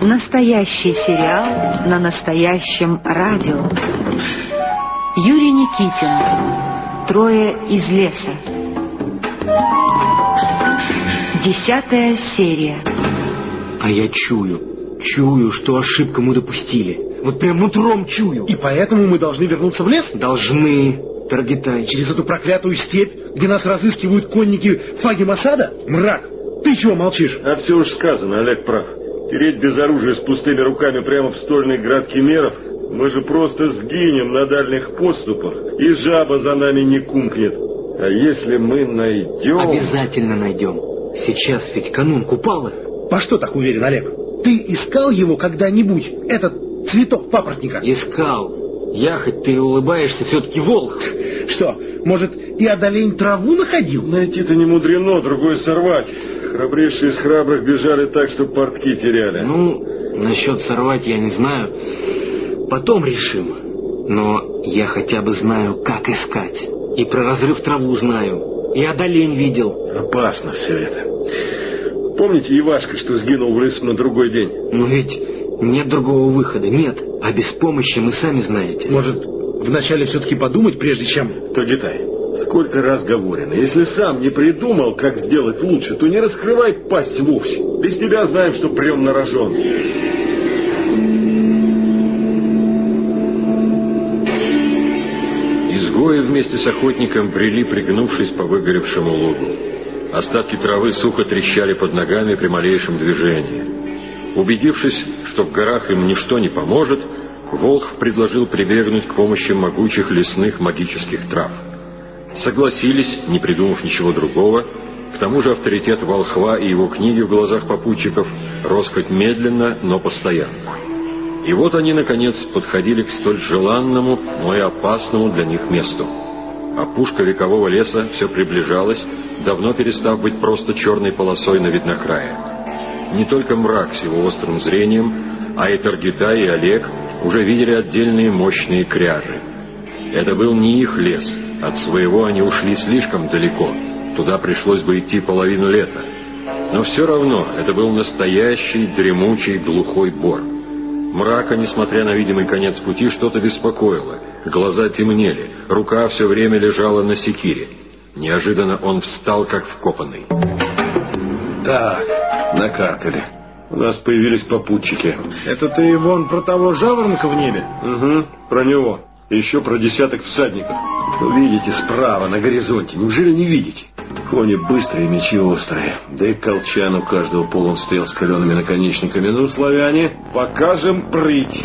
Настоящий сериал на настоящем радио. Юрий Никитин. Трое из леса. Десятая серия. А я чую, чую, что ошибку мы допустили. Вот прям нутром чую. И поэтому мы должны вернуться в лес? Должны, Таргитай. Через эту проклятую степь, где нас разыскивают конники фаги Масада? Мрак, ты чего молчишь? А все уж сказано, Олег прав. Тереть без оружия с пустыми руками прямо в стольный град Кемеров мы же просто сгинем на дальних подступах, и жаба за нами не кумкнет. А если мы найдем... Обязательно найдем. Сейчас ведь канун Купалы. По что так уверен, Олег? Ты искал его когда-нибудь, этот цветок папоротника? Искал. Я, хоть ты улыбаешься, все-таки волк. Что, может, и одолень траву находил? Найти-то не мудрено, другое сорвать. Храбрейшие из храбрых бежали так, что портки теряли. Ну, насчет сорвать я не знаю. Потом решим. Но я хотя бы знаю, как искать. И про разрыв траву знаю. И одолень видел. Опасно все это. Помните Ивашка, что сгинул в лесу на другой день? Но ведь нет другого выхода, нет. А без помощи мы сами знаете. Может, вначале все-таки подумать, прежде чем... Тогитай, сколько раз говорено, если сам не придумал, как сделать лучше, то не раскрывай пасть вовсе. Без тебя знаем, что прям на рожон. Изгои вместе с охотником брели, пригнувшись по выгоревшему лугу. Остатки травы сухо трещали под ногами при малейшем движении. Убедившись, что в горах им ничто не поможет, Волх предложил прибегнуть к помощи могучих лесных магических трав. Согласились, не придумав ничего другого, к тому же авторитет волхва и его книги в глазах попутчиков рос хоть медленно, но постоянно. И вот они, наконец, подходили к столь желанному, но и опасному для них месту. Опушка векового леса все приближалась, давно перестав быть просто черной полосой на виднокрае. Не только мрак с его острым зрением, а и Таргита и Олег уже видели отдельные мощные кряжи. Это был не их лес, от своего они ушли слишком далеко, туда пришлось бы идти половину лета. Но все равно это был настоящий дремучий глухой бор. Мрака, несмотря на видимый конец пути, что-то беспокоило. Глаза темнели, рука все время лежала на секире. Неожиданно он встал, как вкопанный. Так, накаркали. У нас появились попутчики. Это ты, вон, про того жаворонка в небе? Угу, про него. И еще про десяток всадников. Видите, справа, на горизонте. Неужели не видите? Кони быстрые, мечи острые. Да и колчан у каждого полон стоял с калеными наконечниками. Ну, славяне, покажем прыть.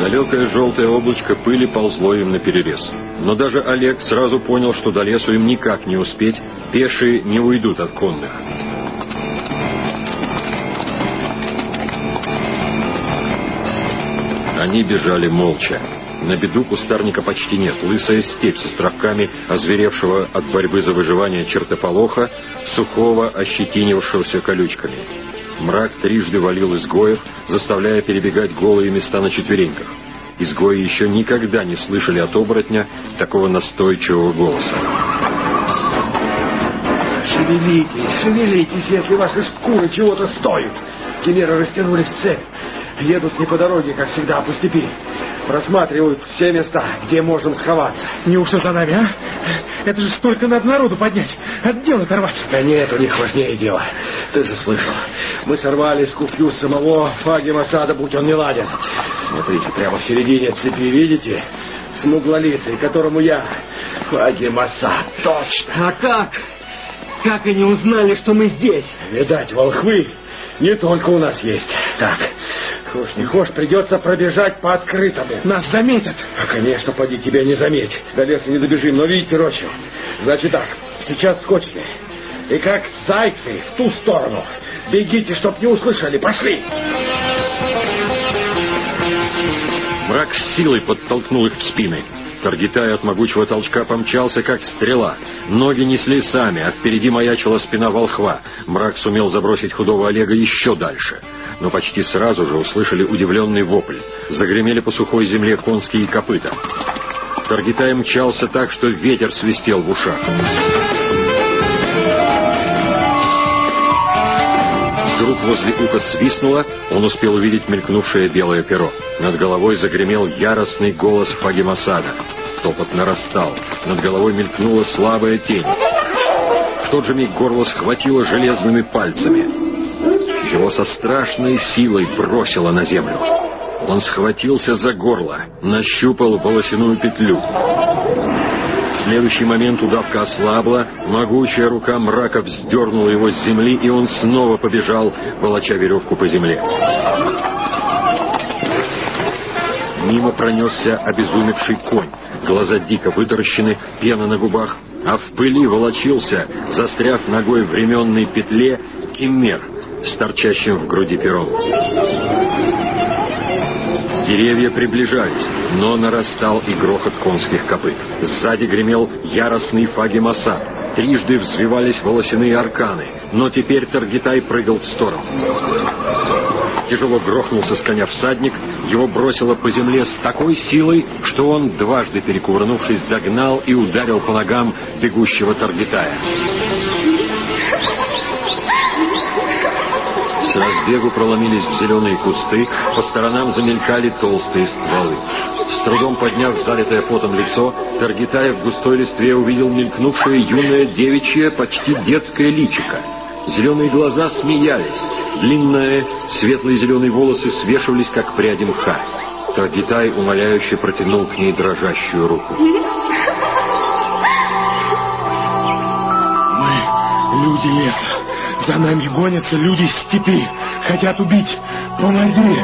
Далекое желтое облачко пыли ползло им на перерез. Но даже Олег сразу понял, что до лесу им никак не успеть, пешие не уйдут от конных. Они бежали молча. На беду кустарника почти нет. Лысая степь с островками озверевшего от борьбы за выживание чертополоха, сухого, ощетинившегося колючками. Мрак трижды валил изгоев, заставляя перебегать голые места на четвереньках. Изгои еще никогда не слышали от оборотня такого настойчивого голоса. Шевелитесь, шевелитесь, если ваши шкуры чего-то стоят. Кемеры растянулись в цепь. Едут не по дороге, как всегда, а по степи. Просматривают все места, где можем сховаться. Неужто за нами, а? Это же столько надо народу поднять, от дела оторвать. Да нет, у них важнее дело. Ты же слышал. Мы сорвали с купью самого Фаги Масада, будь он не ладен. Смотрите, прямо в середине цепи, видите? Смуглолицый, которому я Фаги Масад, точно. А как? Как они узнали, что мы здесь? Видать, волхвы не только у нас есть. Так, хошь не хошь, придется пробежать по открытому. Нас заметят. А, конечно, поди тебя не заметь. До леса не добежим, но видите рощу. Значит так, сейчас скочите. И как зайцы в ту сторону. Бегите, чтоб не услышали. Пошли! Мрак с силой подтолкнул их в спины. Таргитай от могучего толчка помчался, как стрела. Ноги несли сами, а впереди маячила спина волхва. Мрак сумел забросить худого Олега еще дальше. Но почти сразу же услышали удивленный вопль. Загремели по сухой земле конские копыта. Таргитай мчался так, что ветер свистел в ушах. Вдруг возле уха свистнуло, он успел увидеть мелькнувшее белое перо. Над головой загремел яростный голос Фагимасада. Топот нарастал. Над головой мелькнула слабая тень. В тот же миг горло схватило железными пальцами. Его со страшной силой бросило на землю. Он схватился за горло, нащупал волосяную петлю. Следующий момент удавка ослабла, могучая рука мрака вздернула его с земли, и он снова побежал, волоча веревку по земле. Мимо пронесся обезумевший конь. Глаза дико вытаращены, пена на губах, а в пыли волочился, застряв ногой в ременной петле, киммер с торчащим в груди пером. Деревья приближались, но нарастал и грохот конских копыт. Сзади гремел яростный фагимасад. Трижды взвивались волосяные арканы, но теперь Таргитай прыгал в сторону. Тяжело грохнулся с коня всадник, его бросило по земле с такой силой, что он, дважды перекувырнувшись, догнал и ударил по ногам бегущего Таргитая. Разбегу проломились в зеленые кусты, по сторонам замелькали толстые стволы. С трудом подняв залитое потом лицо, Таргитаев в густой листве увидел мелькнувшее юное девичье, почти детское личико. Зеленые глаза смеялись, длинные светлые зеленые волосы свешивались, как пряди мха. Таргитай умоляюще протянул к ней дрожащую руку. Мы люди леса. За нами гонятся люди степи. Хотят убить. Помоги.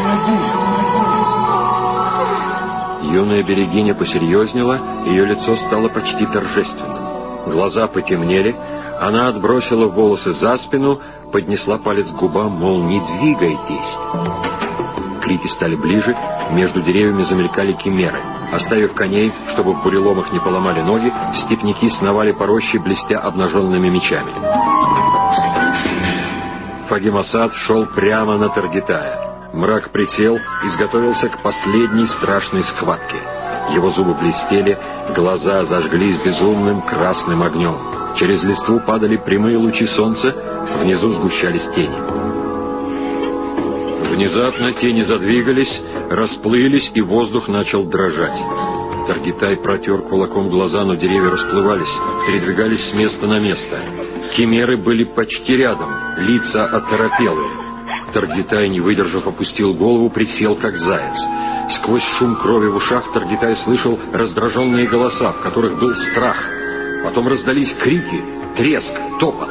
Юная берегиня посерьезнела, ее лицо стало почти торжественным. Глаза потемнели, она отбросила волосы за спину, поднесла палец к губам, мол, не двигайтесь. Крики стали ближе, между деревьями замелькали кимеры. Оставив коней, чтобы в буреломах не поломали ноги, степняки сновали по роще, блестя обнаженными мечами. Фагимасад шел прямо на Таргитая. Мрак присел, изготовился к последней страшной схватке. Его зубы блестели, глаза зажглись безумным красным огнем. Через листву падали прямые лучи солнца, внизу сгущались тени. Внезапно тени задвигались, расплылись, и воздух начал дрожать. Таргитай протер кулаком глаза, но деревья расплывались, передвигались с места на место. Химеры были почти рядом, лица оторопелые. Таргитай, не выдержав, опустил голову, присел как заяц. Сквозь шум крови в ушах Таргитай слышал раздраженные голоса, в которых был страх. Потом раздались крики, треск, топот.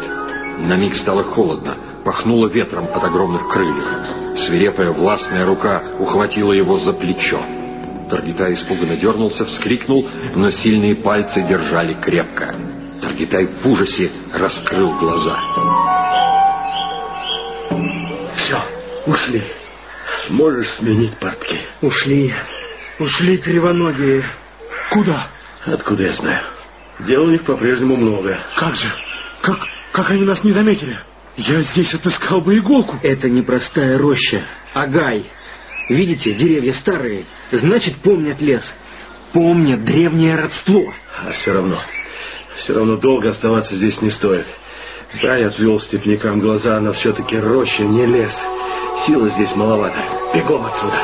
На миг стало холодно, пахнуло ветром от огромных крыльев. Свирепая властная рука ухватила его за плечо. Таргитай испуганно дернулся, вскрикнул, но сильные пальцы держали крепко. Таргитай в ужасе раскрыл глаза. Все, ушли. Можешь сменить портки. Ушли. Ушли кривоногие. Куда? Откуда я знаю? Дел у них по-прежнему много. Как же? Как, как они нас не заметили? Я здесь отыскал бы иголку. Это не простая роща, а гай. Видите, деревья старые, значит, помнят лес. Помнят древнее родство. А все равно, все равно долго оставаться здесь не стоит. Да, я отвел степнякам глаза, но все-таки роща не лес. Силы здесь маловато. Бегом отсюда.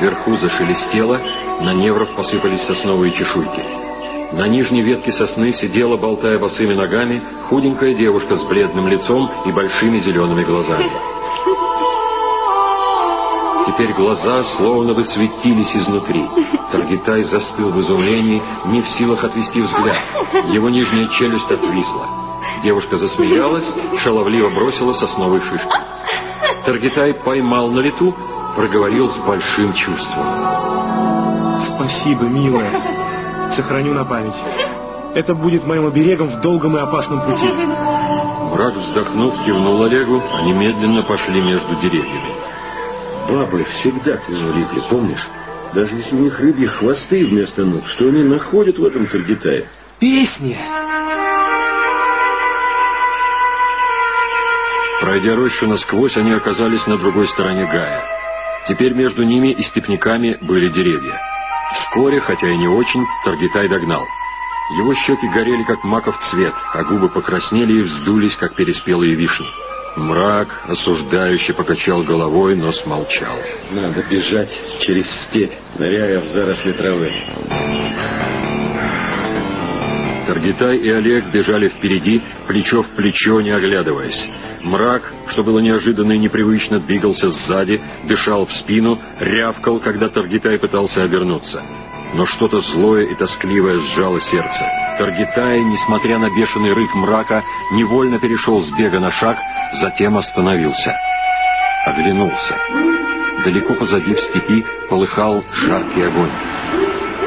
Вверху зашелестело, на невров посыпались сосновые чешуйки. На нижней ветке сосны сидела, болтая босыми ногами, худенькая девушка с бледным лицом и большими зелеными глазами. Теперь глаза словно бы светились изнутри. Таргитай застыл в изумлении, не в силах отвести взгляд. Его нижняя челюсть отвисла. Девушка засмеялась, шаловливо бросила сосновой шишкой. Таргитай поймал на лету, проговорил с большим чувством. Спасибо, милая. Сохраню на память. Это будет моим оберегом в долгом и опасном пути. Мрак, вздохнув, кивнул Олегу, они медленно пошли между деревьями. Бабы всегда к нему липли, помнишь? Даже если у них рыбьи хвосты вместо ног, что они находят в этом Таргитае? Песни. Пройдя рощу насквозь, они оказались на другой стороне Гая. Теперь между ними и степняками были деревья. Вскоре, хотя и не очень, Таргитай догнал. Его щеки горели, как маков цвет, а губы покраснели и вздулись, как переспелые вишни. Мрак осуждающе покачал головой, но смолчал. Надо бежать через степь, ныряя в заросли травы. Таргитай и Олег бежали впереди, плечо в плечо, не оглядываясь. Мрак, что было неожиданно и непривычно, двигался сзади, дышал в спину, рявкал, когда Таргитай пытался обернуться. Но что-то злое и тоскливое сжало сердце. Таргитай, несмотря на бешеный рык мрака, невольно перешел с бега на шаг, затем остановился. Оглянулся. Далеко позади в степи полыхал жаркий огонь.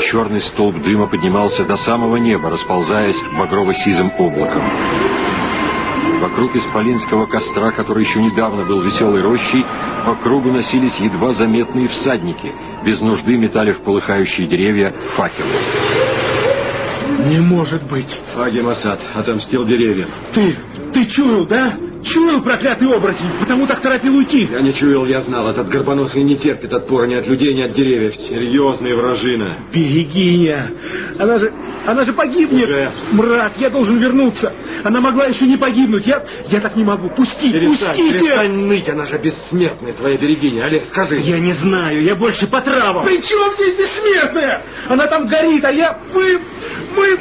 Черный столб дыма поднимался до самого неба, расползаясь багрово-сизым облаком. Вокруг исполинского костра, который еще недавно был веселой рощей, по кругу носились едва заметные всадники, без нужды метали в полыхающие деревья факелы. Не может быть. Фаги Масад отомстил деревьям. Ты, ты чуял, да? Чуял, проклятый оборотень, потому так торопил уйти. Я не чуял, я знал. Этот горбоносый не терпит отпора ни от людей, ни от деревьев. Серьезный вражина. Берегиня. Она же, она же погибнет. Уже. Мрак, я должен вернуться. Она могла еще не погибнуть. Я, я так не могу. Пусти, Перестань, пустите. перестань ныть, она же бессмертная, твоя берегиня. Олег, скажи. Я не знаю, я больше по травам. При чем здесь бессмертная? Она там горит, а я... Мы... Мы...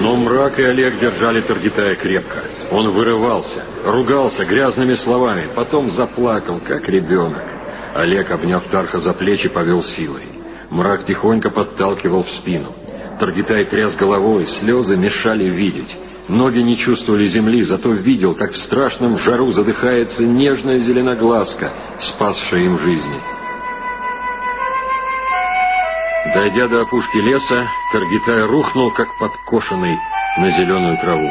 Но мрак и Олег держали Таргитая крепко. Он вырывался, ругался грязными словами, потом заплакал, как ребенок. Олег, обняв Тарха за плечи, повел силой. Мрак тихонько подталкивал в спину. Таргитай тряс головой, слезы мешали видеть. Ноги не чувствовали земли, зато видел, как в страшном жару задыхается нежная зеленоглазка, спасшая им жизни. Дойдя до опушки леса, Таргитай рухнул, как подкошенный, на зеленую траву.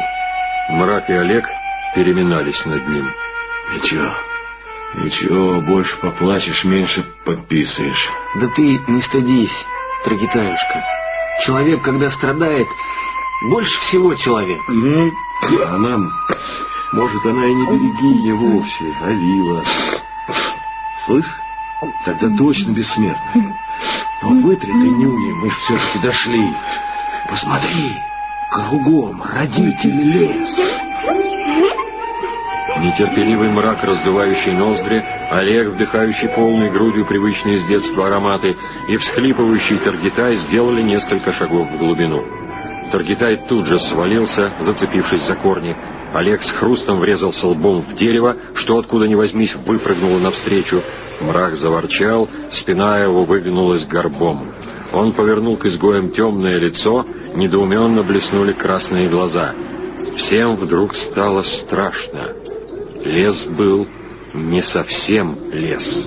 Мрак и Олег переминались над ним. Ничего, ничего, больше поплачешь, меньше подписываешь. Да ты не стыдись, Трагитаюшка. Человек, когда страдает, больше всего человек. Ну, а нам, может, она и не берегиня вовсе, а вила. Слышь, тогда точно бессмертная. Но вытри ты нюни, мы ж все-таки дошли. Посмотри, кругом родители лес. Нетерпеливый мрак, раздувающий ноздри, Олег, вдыхающий полной грудью привычные с детства ароматы, и всхлипывающий Таргитай сделали несколько шагов в глубину. Таргитай тут же свалился, зацепившись за корни. Олег с хрустом врезался лбом в дерево, что откуда ни возьмись выпрыгнуло навстречу. Мрак заворчал, спина его выгнулась горбом. Он повернул к изгоям темное лицо, недоуменно блеснули красные глаза. Всем вдруг стало страшно. Лес был не совсем лес.